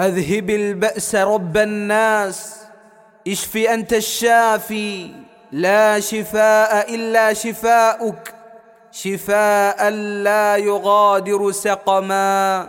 أذهب البأس رب الناس اشف أنت الشافي. لا شفاء إلا شفاؤك شفاء لا يغادر سقما.